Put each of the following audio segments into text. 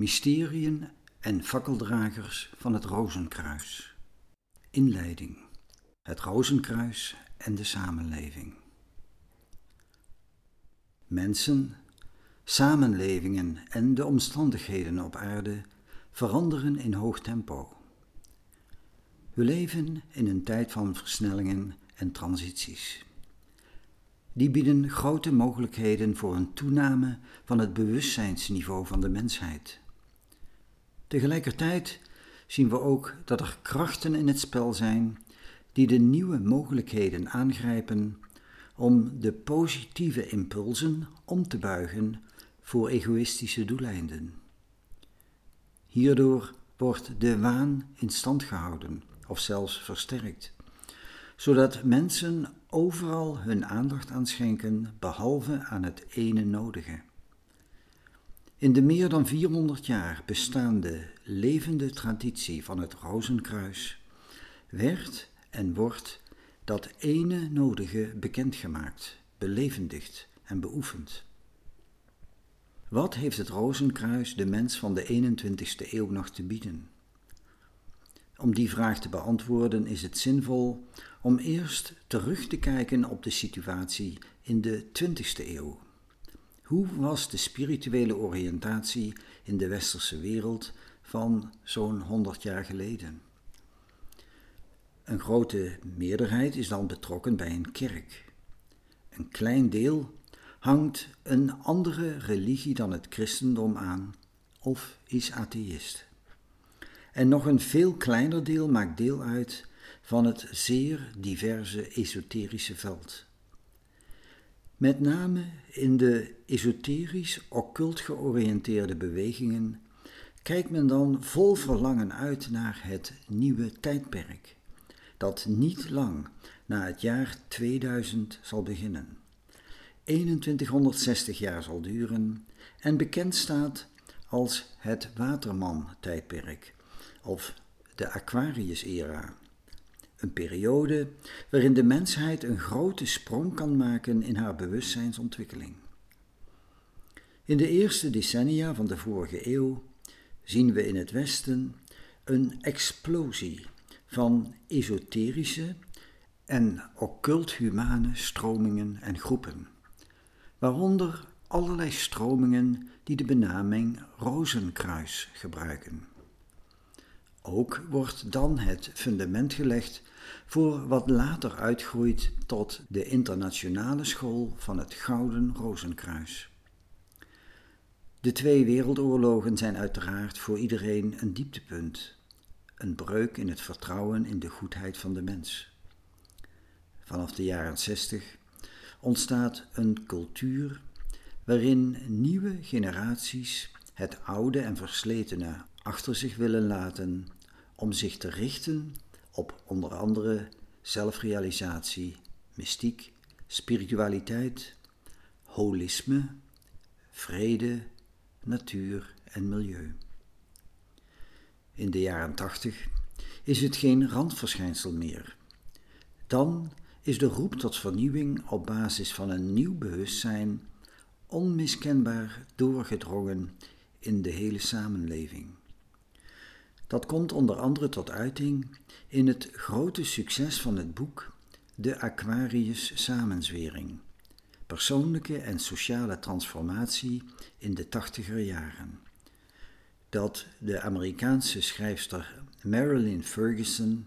Mysteriën en fakkeldragers van het Rozenkruis. Inleiding. Het Rozenkruis en de samenleving. Mensen, samenlevingen en de omstandigheden op aarde veranderen in hoog tempo. We leven in een tijd van versnellingen en transities. Die bieden grote mogelijkheden voor een toename van het bewustzijnsniveau van de mensheid. Tegelijkertijd zien we ook dat er krachten in het spel zijn die de nieuwe mogelijkheden aangrijpen om de positieve impulsen om te buigen voor egoïstische doeleinden. Hierdoor wordt de waan in stand gehouden of zelfs versterkt, zodat mensen overal hun aandacht aan schenken behalve aan het ene nodige. In de meer dan 400 jaar bestaande levende traditie van het Rozenkruis werd en wordt dat ene nodige bekendgemaakt, belevendigd en beoefend. Wat heeft het Rozenkruis de mens van de 21ste eeuw nog te bieden? Om die vraag te beantwoorden is het zinvol om eerst terug te kijken op de situatie in de 20ste eeuw. Hoe was de spirituele oriëntatie in de westerse wereld van zo'n 100 jaar geleden? Een grote meerderheid is dan betrokken bij een kerk. Een klein deel hangt een andere religie dan het christendom aan of is atheïst. En nog een veel kleiner deel maakt deel uit van het zeer diverse esoterische veld. Met name in de esoterisch-occult georiënteerde bewegingen kijkt men dan vol verlangen uit naar het nieuwe tijdperk, dat niet lang na het jaar 2000 zal beginnen, 2160 jaar zal duren en bekend staat als het Waterman-tijdperk of de Aquarius-era. Een periode waarin de mensheid een grote sprong kan maken in haar bewustzijnsontwikkeling. In de eerste decennia van de vorige eeuw zien we in het Westen een explosie van esoterische en occult-humane stromingen en groepen, waaronder allerlei stromingen die de benaming Rozenkruis gebruiken. Ook wordt dan het fundament gelegd voor wat later uitgroeit tot de internationale school van het Gouden Rozenkruis. De twee wereldoorlogen zijn uiteraard voor iedereen een dieptepunt, een breuk in het vertrouwen in de goedheid van de mens. Vanaf de jaren 60 ontstaat een cultuur waarin nieuwe generaties het oude en versletene achter zich willen laten om zich te richten op onder andere zelfrealisatie, mystiek, spiritualiteit, holisme, vrede, natuur en milieu. In de jaren tachtig is het geen randverschijnsel meer. Dan is de roep tot vernieuwing op basis van een nieuw bewustzijn onmiskenbaar doorgedrongen in de hele samenleving. Dat komt onder andere tot uiting in het grote succes van het boek De Aquarius Samenzwering. Persoonlijke en sociale transformatie in de tachtiger jaren. Dat de Amerikaanse schrijfster Marilyn Ferguson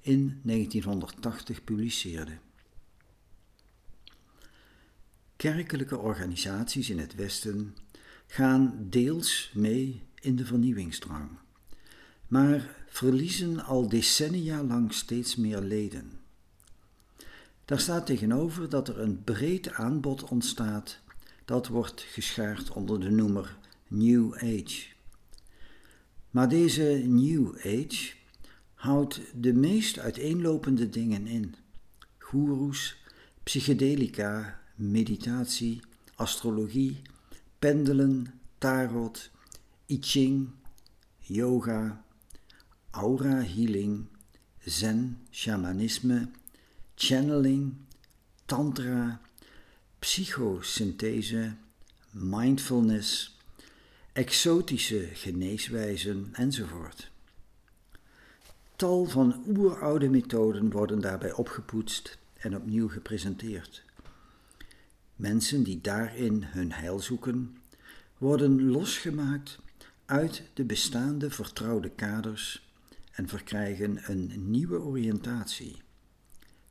in 1980 publiceerde. Kerkelijke organisaties in het Westen gaan deels mee in de vernieuwingsdrang maar verliezen al decennia lang steeds meer leden. Daar staat tegenover dat er een breed aanbod ontstaat dat wordt geschaard onder de noemer New Age. Maar deze New Age houdt de meest uiteenlopende dingen in: goeroes, psychedelica, meditatie, astrologie, pendelen, tarot, I Ching, yoga, aura healing, zen, shamanisme, channeling, tantra, psychosynthese, mindfulness exotische geneeswijzen enzovoort. Tal van oeroude methoden worden daarbij opgepoetst en opnieuw gepresenteerd. Mensen die daarin hun heil zoeken, worden losgemaakt uit de bestaande vertrouwde kaders en verkrijgen een nieuwe oriëntatie.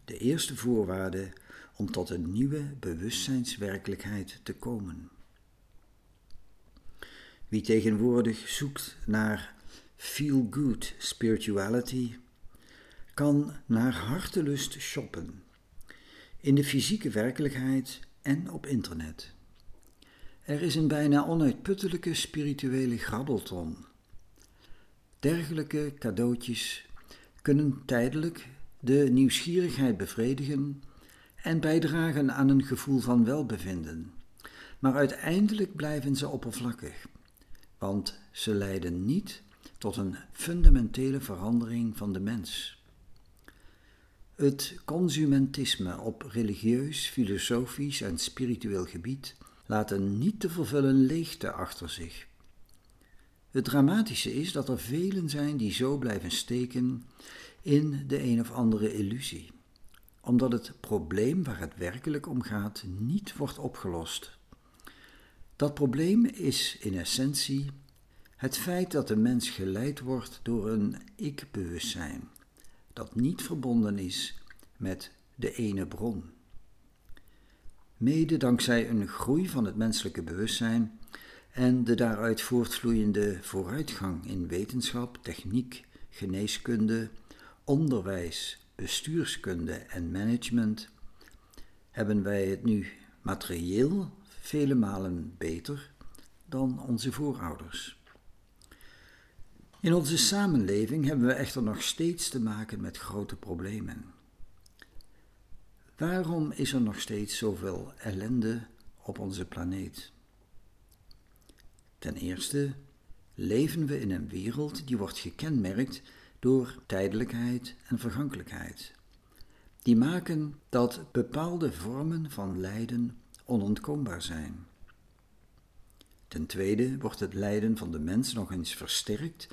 De eerste voorwaarde om tot een nieuwe bewustzijnswerkelijkheid te komen. Wie tegenwoordig zoekt naar feel-good spirituality, kan naar hartelust shoppen. In de fysieke werkelijkheid en op internet. Er is een bijna onuitputtelijke spirituele grabbelton. Dergelijke cadeautjes kunnen tijdelijk de nieuwsgierigheid bevredigen en bijdragen aan een gevoel van welbevinden, maar uiteindelijk blijven ze oppervlakkig, want ze leiden niet tot een fundamentele verandering van de mens. Het consumentisme op religieus, filosofisch en spiritueel gebied laat een niet te vervullen leegte achter zich. Het dramatische is dat er velen zijn die zo blijven steken in de een of andere illusie, omdat het probleem waar het werkelijk om gaat niet wordt opgelost. Dat probleem is in essentie het feit dat de mens geleid wordt door een ik-bewustzijn dat niet verbonden is met de ene bron. Mede dankzij een groei van het menselijke bewustzijn en de daaruit voortvloeiende vooruitgang in wetenschap, techniek, geneeskunde, onderwijs, bestuurskunde en management, hebben wij het nu materieel vele malen beter dan onze voorouders. In onze samenleving hebben we echter nog steeds te maken met grote problemen. Waarom is er nog steeds zoveel ellende op onze planeet? Ten eerste leven we in een wereld die wordt gekenmerkt door tijdelijkheid en vergankelijkheid. Die maken dat bepaalde vormen van lijden onontkoombaar zijn. Ten tweede wordt het lijden van de mens nog eens versterkt,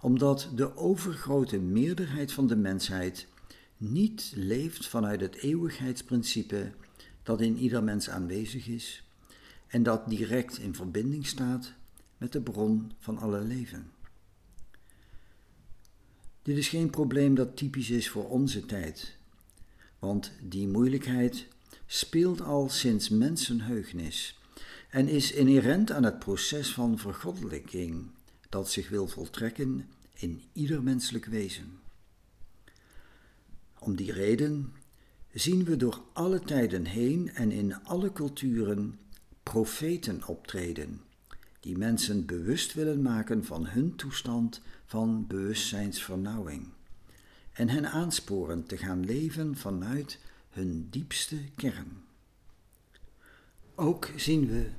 omdat de overgrote meerderheid van de mensheid niet leeft vanuit het eeuwigheidsprincipe dat in ieder mens aanwezig is en dat direct in verbinding staat met de bron van alle leven. Dit is geen probleem dat typisch is voor onze tijd, want die moeilijkheid speelt al sinds mensenheugenis en is inherent aan het proces van vergoddelijking dat zich wil voltrekken in ieder menselijk wezen. Om die reden zien we door alle tijden heen en in alle culturen profeten optreden, die mensen bewust willen maken van hun toestand van bewustzijnsvernauwing en hen aansporen te gaan leven vanuit hun diepste kern. Ook zien we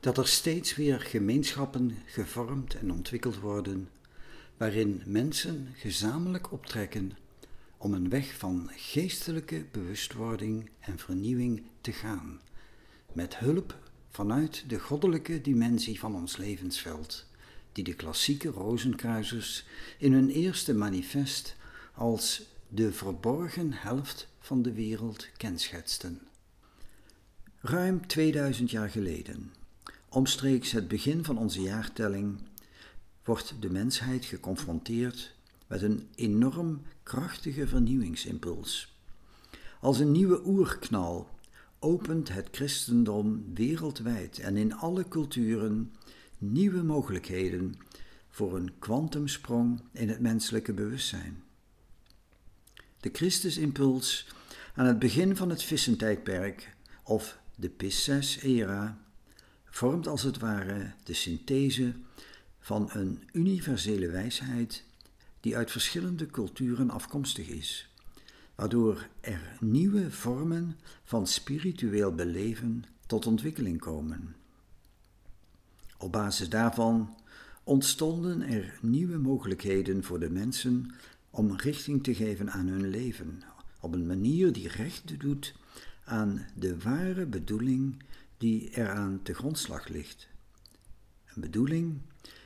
dat er steeds weer gemeenschappen gevormd en ontwikkeld worden, waarin mensen gezamenlijk optrekken om een weg van geestelijke bewustwording en vernieuwing te gaan, met hulp vanuit de goddelijke dimensie van ons levensveld, die de klassieke rozenkruisers in hun eerste manifest als de verborgen helft van de wereld kenschetsten. Ruim 2000 jaar geleden, omstreeks het begin van onze jaartelling, wordt de mensheid geconfronteerd met een enorm krachtige vernieuwingsimpuls. Als een nieuwe oerknal opent het christendom wereldwijd en in alle culturen nieuwe mogelijkheden voor een kwantumsprong in het menselijke bewustzijn. De Christusimpuls aan het begin van het vissentijdperk of de Pisces-era vormt als het ware de synthese van een universele wijsheid die uit verschillende culturen afkomstig is, waardoor er nieuwe vormen van spiritueel beleven tot ontwikkeling komen. Op basis daarvan ontstonden er nieuwe mogelijkheden voor de mensen om richting te geven aan hun leven, op een manier die recht doet aan de ware bedoeling die eraan te grondslag ligt. een bedoeling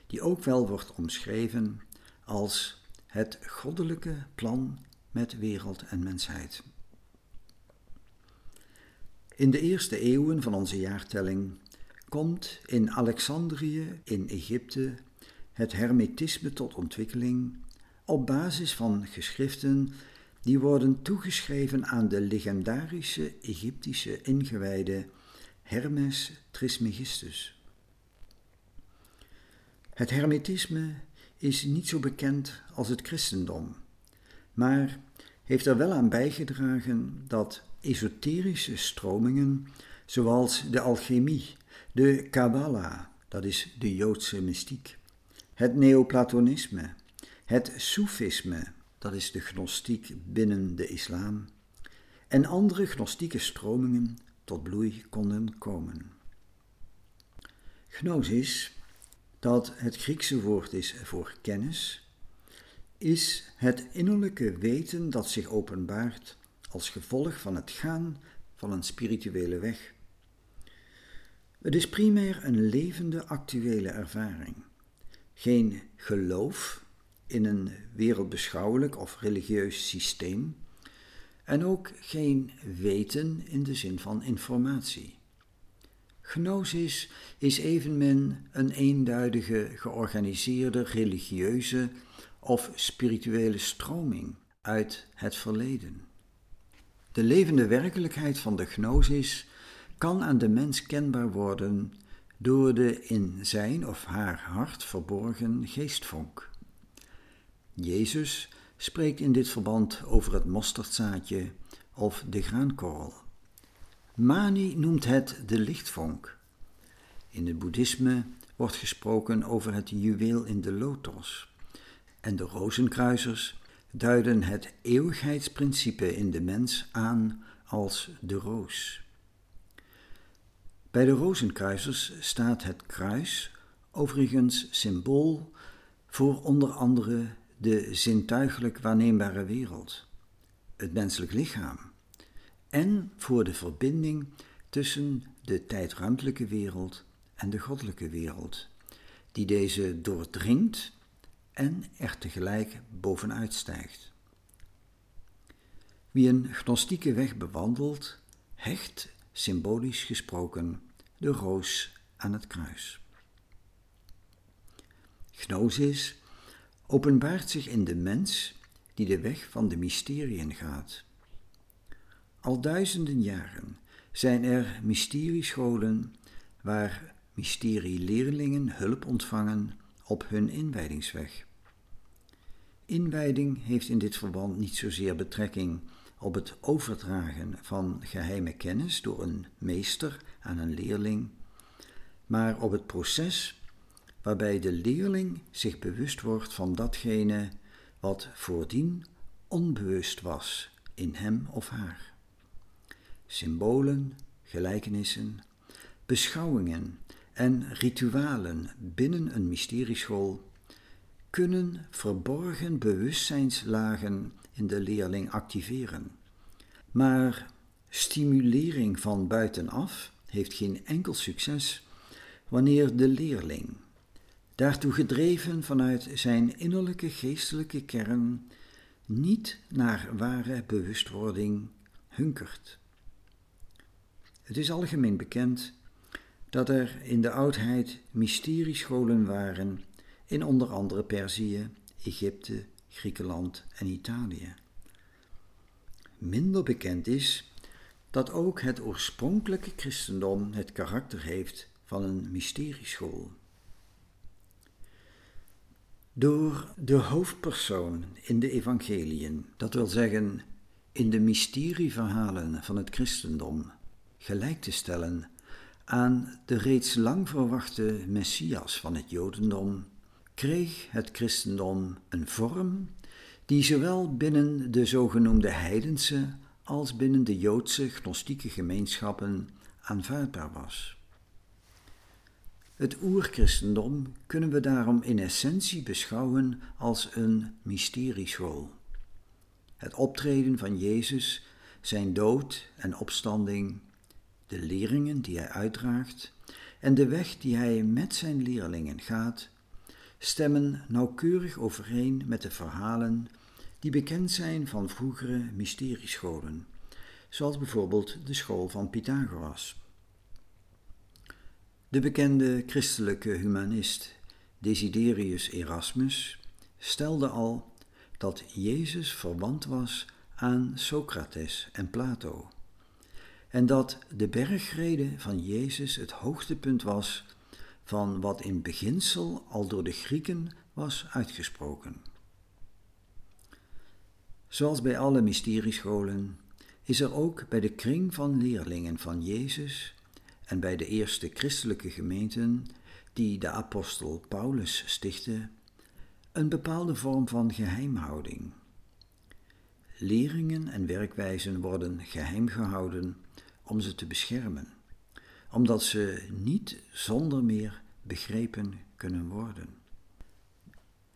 die ook wel wordt omschreven als het goddelijke plan met wereld en mensheid. In de eerste eeuwen van onze jaartelling komt in Alexandrië in Egypte het hermetisme tot ontwikkeling op basis van geschriften die worden toegeschreven aan de legendarische Egyptische ingewijde Hermes Trismegistus. Het hermetisme is niet zo bekend als het christendom, maar heeft er wel aan bijgedragen dat esoterische stromingen zoals de alchemie, de Kabbalah, dat is de Joodse mystiek, het Neoplatonisme, het Soefisme, dat is de gnostiek binnen de islam, en andere gnostieke stromingen tot bloei konden komen. Gnosis, dat het Griekse woord is voor kennis, is het innerlijke weten dat zich openbaart als gevolg van het gaan van een spirituele weg. Het is primair een levende actuele ervaring, geen geloof in een wereldbeschouwelijk of religieus systeem en ook geen weten in de zin van informatie. Gnosis is evenmin een eenduidige georganiseerde religieuze of spirituele stroming uit het verleden. De levende werkelijkheid van de gnosis kan aan de mens kenbaar worden door de in zijn of haar hart verborgen geestvonk. Jezus spreekt in dit verband over het mosterdzaadje of de graankorrel. Mani noemt het de lichtvonk. In het boeddhisme wordt gesproken over het juweel in de lotos. En de rozenkruisers duiden het eeuwigheidsprincipe in de mens aan als de roos. Bij de rozenkruisers staat het kruis overigens symbool voor onder andere de zintuigelijk waarneembare wereld, het menselijk lichaam, en voor de verbinding tussen de tijdruimtelijke wereld en de goddelijke wereld, die deze doordringt en er tegelijk bovenuit stijgt. Wie een gnostieke weg bewandelt, hecht, symbolisch gesproken, de roos aan het kruis. Gnosis openbaart zich in de mens die de weg van de mysteriën gaat. Al duizenden jaren zijn er mysteriescholen waar mysterieleerlingen hulp ontvangen op hun inwijdingsweg. Inwijding heeft in dit verband niet zozeer betrekking op het overdragen van geheime kennis door een meester aan een leerling, maar op het proces waarbij de leerling zich bewust wordt van datgene wat voordien onbewust was in hem of haar. Symbolen, gelijkenissen, beschouwingen en ritualen binnen een mysterieschool kunnen verborgen bewustzijnslagen in de leerling activeren. Maar stimulering van buitenaf heeft geen enkel succes wanneer de leerling, daartoe gedreven vanuit zijn innerlijke geestelijke kern, niet naar ware bewustwording hunkert. Het is algemeen bekend dat er in de oudheid mysteriescholen waren in onder andere Perzië, Egypte, Griekenland en Italië. Minder bekend is dat ook het oorspronkelijke christendom het karakter heeft van een mysterieschool. Door de hoofdpersoon in de evangeliën, dat wil zeggen in de mysterieverhalen van het christendom, gelijk te stellen aan de reeds lang verwachte Messias van het Jodendom, kreeg het christendom een vorm die zowel binnen de zogenoemde heidense als binnen de Joodse gnostieke gemeenschappen aanvaardbaar was. Het oerchristendom kunnen we daarom in essentie beschouwen als een mysterieschool. Het optreden van Jezus, zijn dood en opstanding, de leringen die hij uitdraagt en de weg die hij met zijn leerlingen gaat, stemmen nauwkeurig overeen met de verhalen die bekend zijn van vroegere mysteriescholen, zoals bijvoorbeeld de school van Pythagoras. De bekende christelijke humanist Desiderius Erasmus stelde al dat Jezus verwant was aan Socrates en Plato en dat de bergrede van Jezus het hoogtepunt was van wat in beginsel al door de Grieken was uitgesproken. Zoals bij alle mysteriescholen is er ook bij de kring van leerlingen van Jezus en bij de eerste christelijke gemeenten die de apostel Paulus stichtte, een bepaalde vorm van geheimhouding. Leringen en werkwijzen worden geheim gehouden om ze te beschermen, omdat ze niet zonder meer begrepen kunnen worden.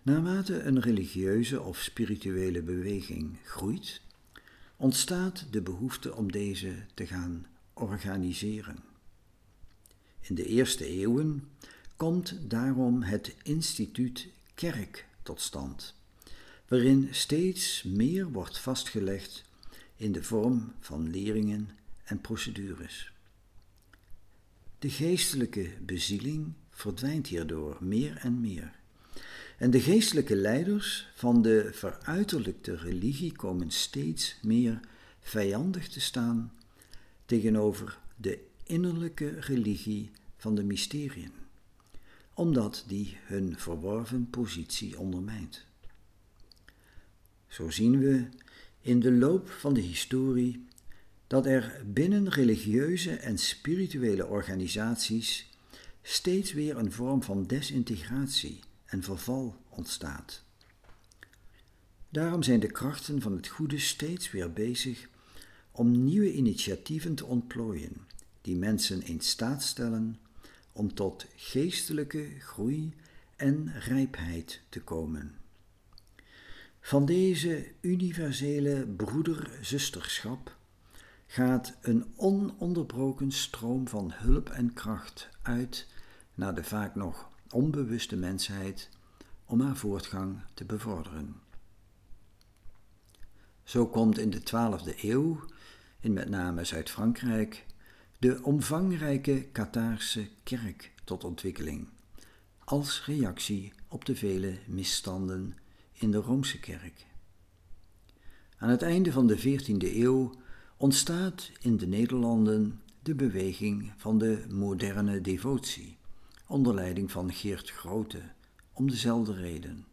Naarmate een religieuze of spirituele beweging groeit, ontstaat de behoefte om deze te gaan organiseren. In de eerste eeuwen komt daarom het instituut kerk tot stand, waarin steeds meer wordt vastgelegd in de vorm van leringen en procedures. De geestelijke bezieling verdwijnt hierdoor meer en meer. En de geestelijke leiders van de veruiterlijkte religie komen steeds meer vijandig te staan tegenover de innerlijke religie van de mysteriën, omdat die hun verworven positie ondermijnt. Zo zien we in de loop van de historie dat er binnen religieuze en spirituele organisaties steeds weer een vorm van desintegratie en verval ontstaat. Daarom zijn de krachten van het goede steeds weer bezig om nieuwe initiatieven te ontplooien, die mensen in staat stellen om tot geestelijke groei en rijpheid te komen. Van deze universele broeder-zusterschap gaat een ononderbroken stroom van hulp en kracht uit naar de vaak nog onbewuste mensheid om haar voortgang te bevorderen. Zo komt in de 12e eeuw, in met name Zuid-Frankrijk, de omvangrijke Kataarse kerk tot ontwikkeling, als reactie op de vele misstanden in de Roomse kerk. Aan het einde van de 14e eeuw ontstaat in de Nederlanden de beweging van de moderne devotie, onder leiding van Geert Grote, om dezelfde reden.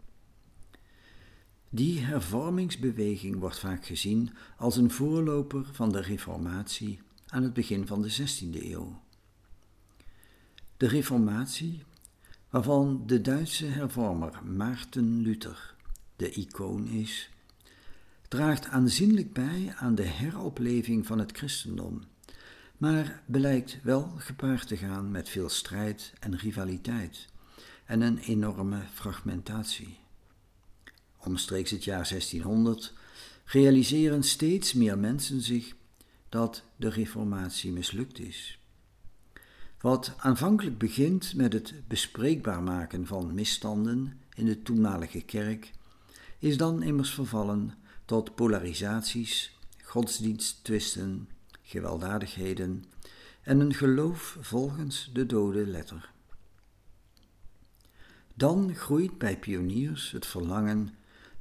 Die hervormingsbeweging wordt vaak gezien als een voorloper van de Reformatie aan het begin van de 16e eeuw. De Reformatie, waarvan de Duitse hervormer Maarten Luther de icoon is, draagt aanzienlijk bij aan de heropleving van het christendom, maar blijkt wel gepaard te gaan met veel strijd en rivaliteit en een enorme fragmentatie. Omstreeks het jaar 1600 realiseren steeds meer mensen zich dat de reformatie mislukt is. Wat aanvankelijk begint met het bespreekbaar maken van misstanden in de toenmalige kerk, is dan immers vervallen tot polarisaties, godsdiensttwisten, gewelddadigheden en een geloof volgens de dode letter. Dan groeit bij pioniers het verlangen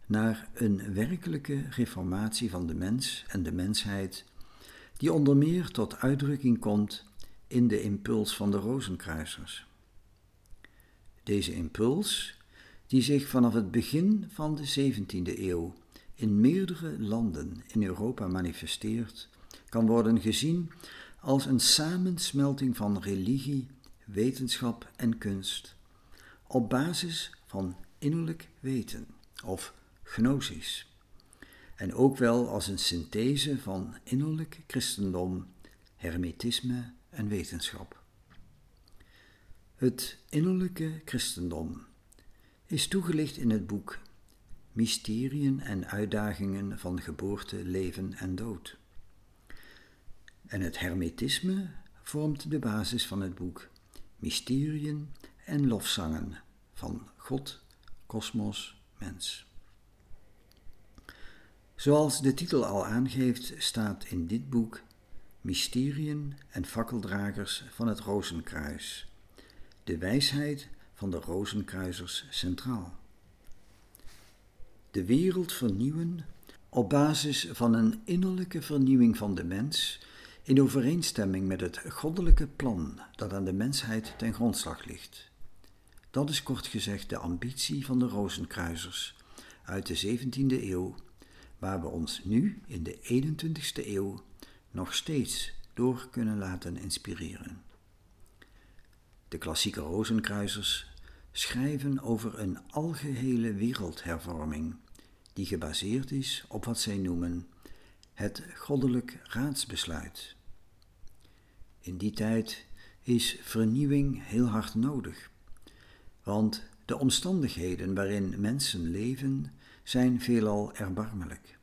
naar een werkelijke reformatie van de mens en de mensheid, die onder meer tot uitdrukking komt in de impuls van de Rozenkruisers. Deze impuls, die zich vanaf het begin van de 17e eeuw in meerdere landen in Europa manifesteert, kan worden gezien als een samensmelting van religie, wetenschap en kunst, op basis van innerlijk weten of gnosis, en ook wel als een synthese van innerlijk christendom, hermetisme en wetenschap. Het innerlijke christendom is toegelicht in het boek Mysteriën en uitdagingen van geboorte, leven en dood. En het hermetisme vormt de basis van het boek mysteriën en lofzangen van God, kosmos, mens. Zoals de titel al aangeeft, staat in dit boek Mysteriën en fakkeldragers van het Rozenkruis, de wijsheid van de Rozenkruisers centraal. De wereld vernieuwen op basis van een innerlijke vernieuwing van de mens in overeenstemming met het goddelijke plan dat aan de mensheid ten grondslag ligt. Dat is kort gezegd de ambitie van de Rozenkruisers uit de 17e eeuw, waar we ons nu in de 21e eeuw nog steeds door kunnen laten inspireren. De klassieke Rozenkruisers schrijven over een algehele wereldhervorming die gebaseerd is op wat zij noemen het goddelijk raadsbesluit. In die tijd is vernieuwing heel hard nodig, want de omstandigheden waarin mensen leven zijn veelal erbarmelijk.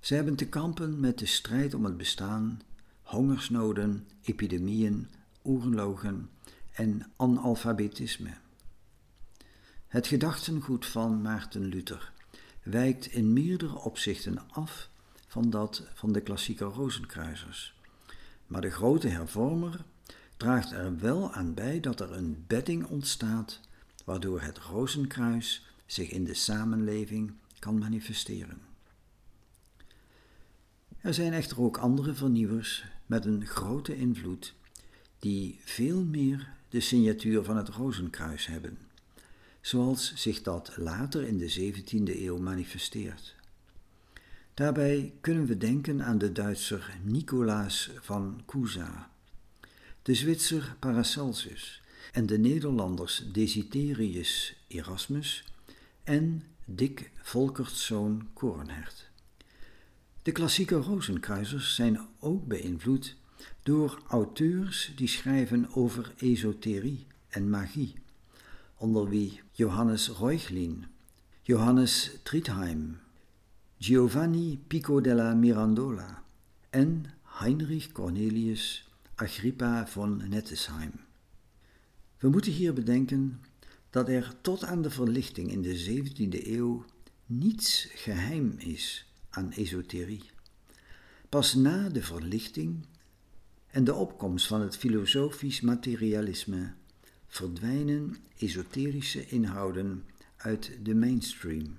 Ze hebben te kampen met de strijd om het bestaan, hongersnoden, epidemieën, oorlogen en analfabetisme. Het gedachtengoed van Maarten Luther wijkt in meerdere opzichten af van dat van de klassieke Rozenkruisers. Maar de grote hervormer draagt er wel aan bij dat er een bedding ontstaat waardoor het Rozenkruis zich in de samenleving kan manifesteren. Er zijn echter ook andere vernieuwers met een grote invloed die veel meer de signatuur van het Rozenkruis hebben zoals zich dat later in de 17e eeuw manifesteert. Daarbij kunnen we denken aan de Duitser Nicolaas van Cusa, de Zwitser Paracelsus en de Nederlanders Desiderius Erasmus en Dick Volkertszoon Korenhert. De klassieke Rozenkruisers zijn ook beïnvloed door auteurs die schrijven over esoterie en magie onder wie Johannes Reuchlin, Johannes Tritheim, Giovanni Pico della Mirandola en Heinrich Cornelius Agrippa von Nettesheim. We moeten hier bedenken dat er tot aan de verlichting in de 17e eeuw niets geheim is aan esoterie. Pas na de verlichting en de opkomst van het filosofisch materialisme verdwijnen esoterische inhouden uit de mainstream.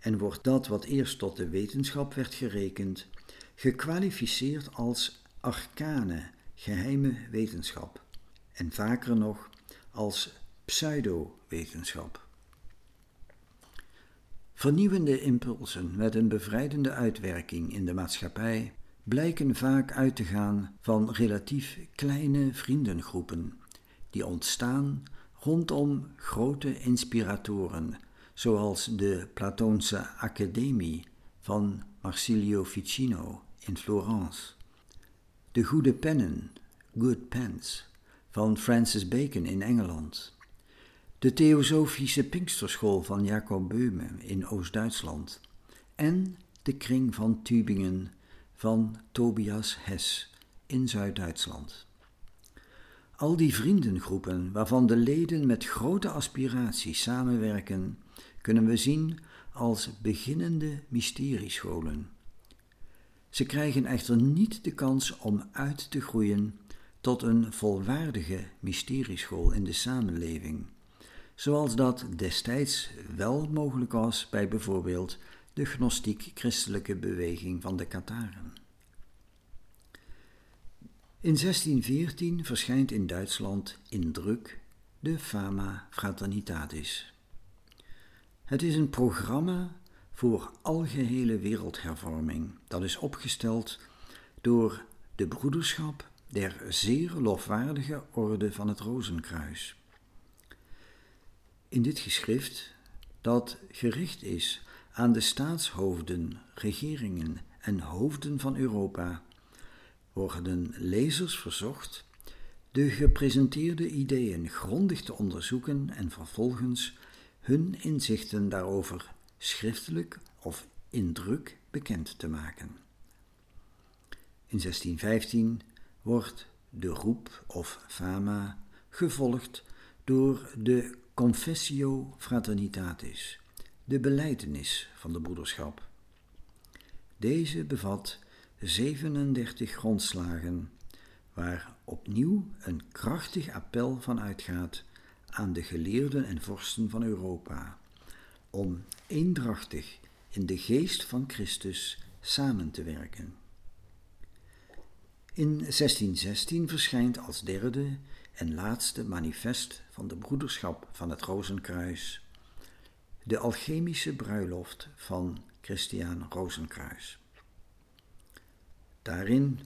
En wordt dat wat eerst tot de wetenschap werd gerekend, gekwalificeerd als arcane, geheime wetenschap. En vaker nog als pseudo-wetenschap. Vernieuwende impulsen met een bevrijdende uitwerking in de maatschappij blijken vaak uit te gaan van relatief kleine vriendengroepen die ontstaan rondom grote inspiratoren, zoals de Platoonse Academie van Marsilio Ficino in Florence, de Goede Pennen, Good Pens, van Francis Bacon in Engeland, de Theosofische Pinksterschool van Jacob Böhme in Oost-Duitsland en de Kring van Tübingen van Tobias Hess in Zuid-Duitsland. Al die vriendengroepen waarvan de leden met grote aspiraties samenwerken, kunnen we zien als beginnende mysteriescholen. Ze krijgen echter niet de kans om uit te groeien tot een volwaardige mysterieschool in de samenleving, zoals dat destijds wel mogelijk was bij bijvoorbeeld de gnostiek-christelijke beweging van de Kataren. In 1614 verschijnt in Duitsland in druk de Fama Fraternitatis. Het is een programma voor algehele wereldhervorming dat is opgesteld door de broederschap der zeer lofwaardige Orde van het Rozenkruis. In dit geschrift, dat gericht is aan de staatshoofden, regeringen en hoofden van Europa, worden lezers verzocht de gepresenteerde ideeën grondig te onderzoeken en vervolgens hun inzichten daarover schriftelijk of in druk bekend te maken. In 1615 wordt de roep of fama gevolgd door de Confessio Fraternitatis, de beleidenis van de broederschap. Deze bevat 37 grondslagen, waar opnieuw een krachtig appel van uitgaat aan de geleerden en vorsten van Europa om eendrachtig in de geest van Christus samen te werken. In 1616 verschijnt als derde en laatste manifest van de broederschap van het Rozenkruis de alchemische bruiloft van Christian Rozenkruis. Daarin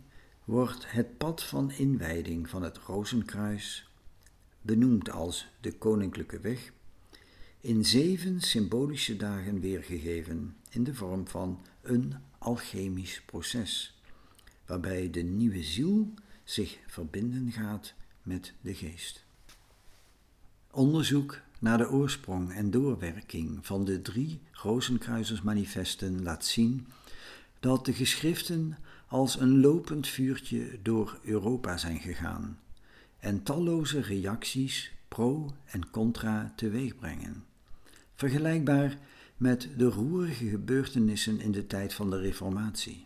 wordt het pad van inwijding van het Rozenkruis, benoemd als de Koninklijke Weg, in zeven symbolische dagen weergegeven in de vorm van een alchemisch proces, waarbij de nieuwe ziel zich verbinden gaat met de geest. Onderzoek naar de oorsprong en doorwerking van de drie Rozenkruisersmanifesten laat zien dat de geschriften als een lopend vuurtje door Europa zijn gegaan en talloze reacties pro en contra teweeg brengen. Vergelijkbaar met de roerige gebeurtenissen in de tijd van de Reformatie.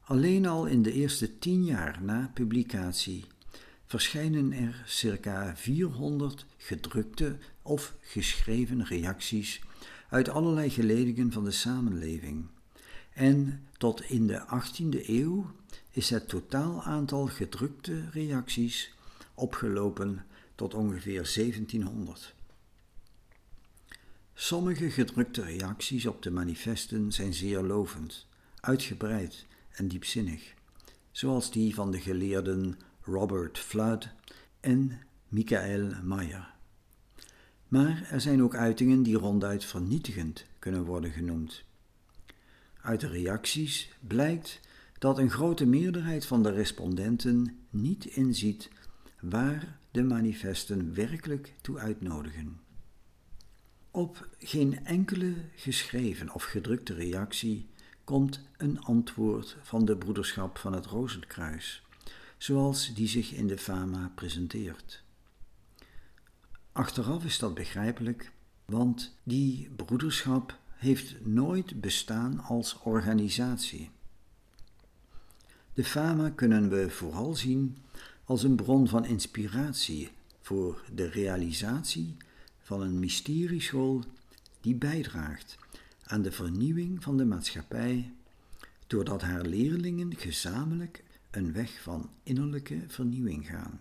Alleen al in de eerste tien jaar na publicatie verschijnen er circa 400 gedrukte of geschreven reacties uit allerlei geledingen van de samenleving. En tot in de 18e eeuw is het totaal aantal gedrukte reacties opgelopen tot ongeveer 1700. Sommige gedrukte reacties op de manifesten zijn zeer lovend, uitgebreid en diepzinnig, zoals die van de geleerden Robert Flood en Michael Mayer. Maar er zijn ook uitingen die ronduit vernietigend kunnen worden genoemd. Uit de reacties blijkt dat een grote meerderheid van de respondenten niet inziet waar de manifesten werkelijk toe uitnodigen. Op geen enkele geschreven of gedrukte reactie komt een antwoord van de broederschap van het Rozenkruis, zoals die zich in de Fama presenteert. Achteraf is dat begrijpelijk, want die broederschap heeft nooit bestaan als organisatie. De Fama kunnen we vooral zien als een bron van inspiratie voor de realisatie van een mysterieschool die bijdraagt aan de vernieuwing van de maatschappij, doordat haar leerlingen gezamenlijk een weg van innerlijke vernieuwing gaan.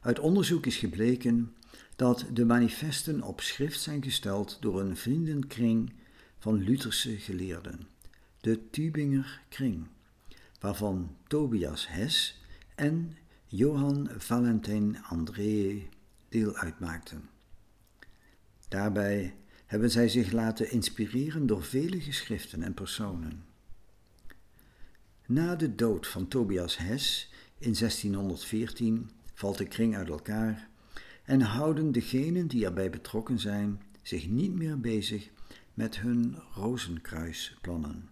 Uit onderzoek is gebleken dat de manifesten op schrift zijn gesteld door een vriendenkring van Lutherse geleerden, de Tübinger Kring, waarvan Tobias Hess en Johann Valentin André deel uitmaakten. Daarbij hebben zij zich laten inspireren door vele geschriften en personen. Na de dood van Tobias Hess in 1614 valt de kring uit elkaar en houden degenen die erbij betrokken zijn zich niet meer bezig met hun rozenkruisplannen.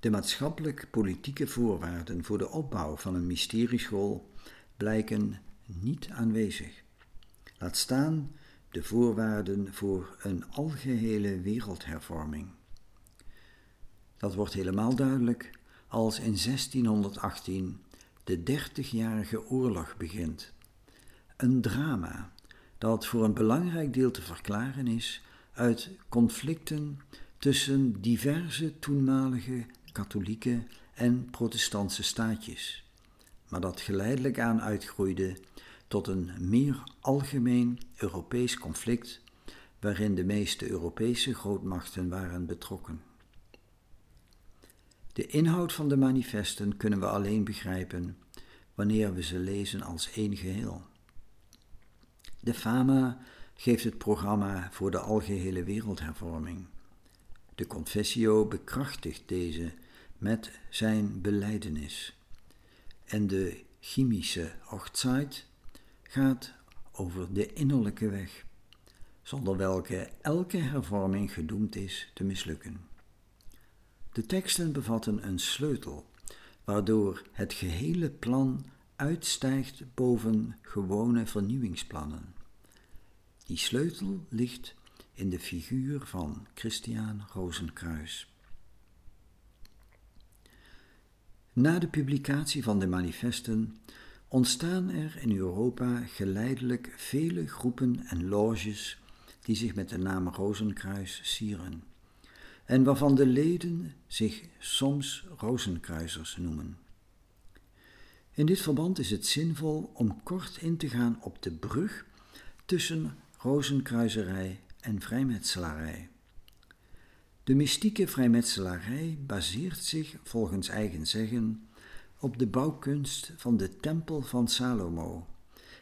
De maatschappelijk-politieke voorwaarden voor de opbouw van een mysterieschool blijken niet aanwezig. Laat staan de voorwaarden voor een algehele wereldhervorming. Dat wordt helemaal duidelijk als in 1618 de dertigjarige oorlog begint. Een drama dat voor een belangrijk deel te verklaren is uit conflicten tussen diverse toenmalige katholieke en protestantse staatjes, maar dat geleidelijk aan uitgroeide tot een meer algemeen Europees conflict waarin de meeste Europese grootmachten waren betrokken. De inhoud van de manifesten kunnen we alleen begrijpen wanneer we ze lezen als één geheel. De Fama geeft het programma voor de algehele wereldhervorming. De Confessio bekrachtigt deze met zijn beleidenis. En de chemische Hochzeit gaat over de innerlijke weg, zonder welke elke hervorming gedoemd is te mislukken. De teksten bevatten een sleutel, waardoor het gehele plan uitstijgt boven gewone vernieuwingsplannen. Die sleutel ligt in de figuur van Christian Rozenkruis. Na de publicatie van de manifesten ontstaan er in Europa geleidelijk vele groepen en loges die zich met de naam Rozenkruis sieren en waarvan de leden zich soms Rozenkruisers noemen. In dit verband is het zinvol om kort in te gaan op de brug tussen rozenkruiserij en vrijmetselarij. De mystieke vrijmetselarij baseert zich, volgens eigen zeggen, op de bouwkunst van de Tempel van Salomo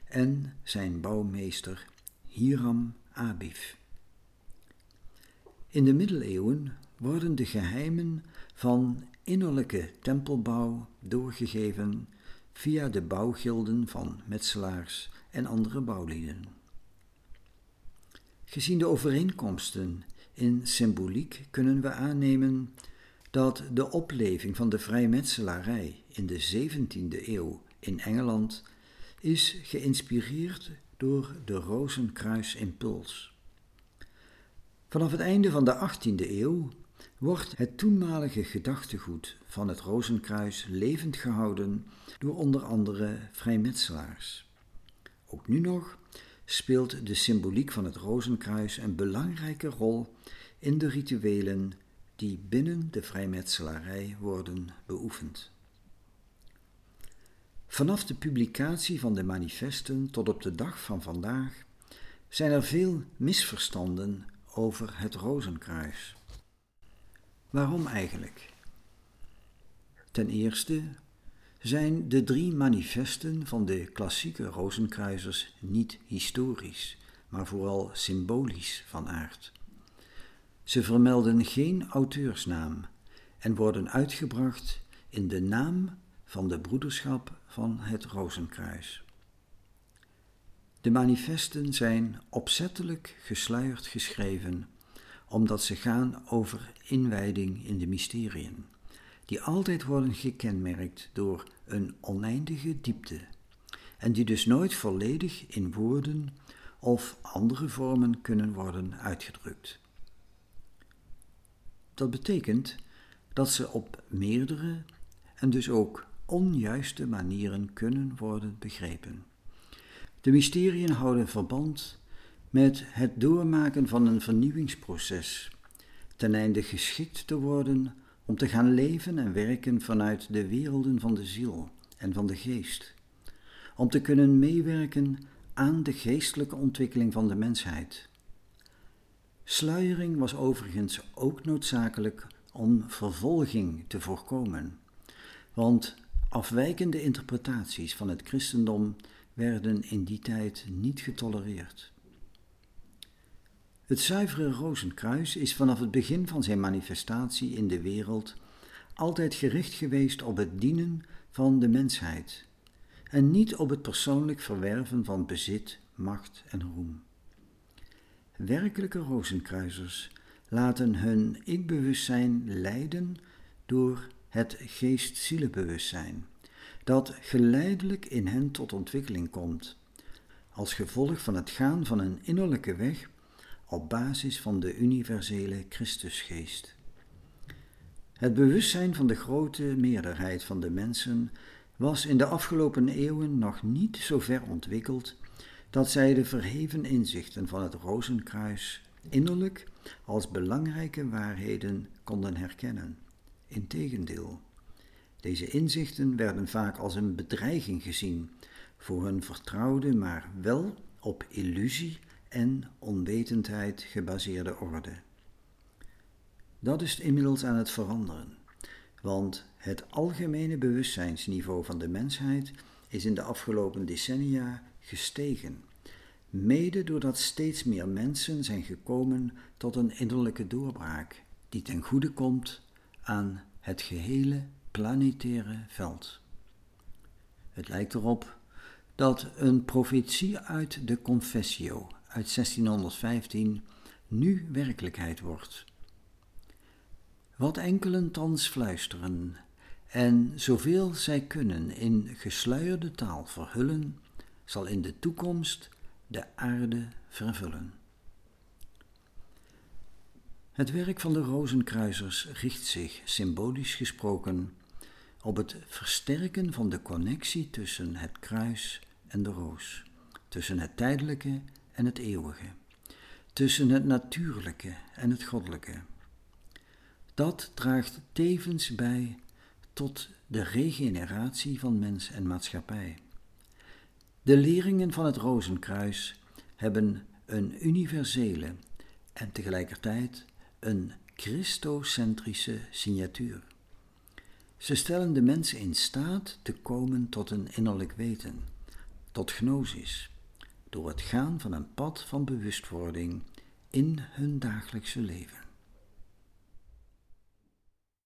en zijn bouwmeester Hiram Abif. In de middeleeuwen worden de geheimen van innerlijke tempelbouw doorgegeven via de bouwgilden van metselaars en andere bouwlieden. Gezien de overeenkomsten in symboliek kunnen we aannemen dat de opleving van de vrijmetselarij in de 17e eeuw in Engeland is geïnspireerd door de Rozenkruis-impuls. Vanaf het einde van de 18e eeuw wordt het toenmalige gedachtegoed van het Rozenkruis levend gehouden door onder andere vrijmetselaars. Ook nu nog speelt de symboliek van het Rozenkruis een belangrijke rol in de rituelen die binnen de vrijmetselarij worden beoefend. Vanaf de publicatie van de manifesten tot op de dag van vandaag zijn er veel misverstanden over het Rozenkruis. Waarom eigenlijk? Ten eerste zijn de drie manifesten van de klassieke Rozenkruisers niet historisch, maar vooral symbolisch van aard. Ze vermelden geen auteursnaam en worden uitgebracht in de naam van de broederschap van het Rozenkruis. De manifesten zijn opzettelijk gesluierd geschreven, omdat ze gaan over inwijding in de mysteriën, die altijd worden gekenmerkt door een oneindige diepte, en die dus nooit volledig in woorden of andere vormen kunnen worden uitgedrukt. Dat betekent dat ze op meerdere en dus ook onjuiste manieren kunnen worden begrepen. De mysteriën houden verband met het doormaken van een vernieuwingsproces, ten einde geschikt te worden om te gaan leven en werken vanuit de werelden van de ziel en van de geest, om te kunnen meewerken aan de geestelijke ontwikkeling van de mensheid. Sluiering was overigens ook noodzakelijk om vervolging te voorkomen, want afwijkende interpretaties van het christendom werden in die tijd niet getolereerd. Het zuivere Rozenkruis is vanaf het begin van zijn manifestatie in de wereld altijd gericht geweest op het dienen van de mensheid en niet op het persoonlijk verwerven van bezit, macht en roem. Werkelijke Rozenkruisers laten hun ik-bewustzijn leiden door het geest-zielenbewustzijn dat geleidelijk in hen tot ontwikkeling komt, als gevolg van het gaan van een innerlijke weg op basis van de universele Christusgeest. Het bewustzijn van de grote meerderheid van de mensen was in de afgelopen eeuwen nog niet zo ver ontwikkeld dat zij de verheven inzichten van het Rozenkruis innerlijk als belangrijke waarheden konden herkennen. Integendeel. Deze inzichten werden vaak als een bedreiging gezien voor hun vertrouwde, maar wel op illusie en onwetendheid gebaseerde orde. Dat is inmiddels aan het veranderen, want het algemene bewustzijnsniveau van de mensheid is in de afgelopen decennia gestegen, mede doordat steeds meer mensen zijn gekomen tot een innerlijke doorbraak, die ten goede komt aan het gehele planetaire veld. Het lijkt erop dat een profetie uit de Confessio uit 1615 nu werkelijkheid wordt. Wat enkelen thans fluisteren en zoveel zij kunnen in gesluierde taal verhullen, zal in de toekomst de aarde vervullen. Het werk van de Rozenkruisers richt zich, symbolisch gesproken, op het versterken van de connectie tussen het kruis en de roos, tussen het tijdelijke en het eeuwige, tussen het natuurlijke en het goddelijke. Dat draagt tevens bij tot de regeneratie van mens en maatschappij. De leringen van het Rozenkruis hebben een universele en tegelijkertijd een christocentrische signatuur. Ze stellen de mensen in staat te komen tot een innerlijk weten, tot gnosis, door het gaan van een pad van bewustwording in hun dagelijkse leven.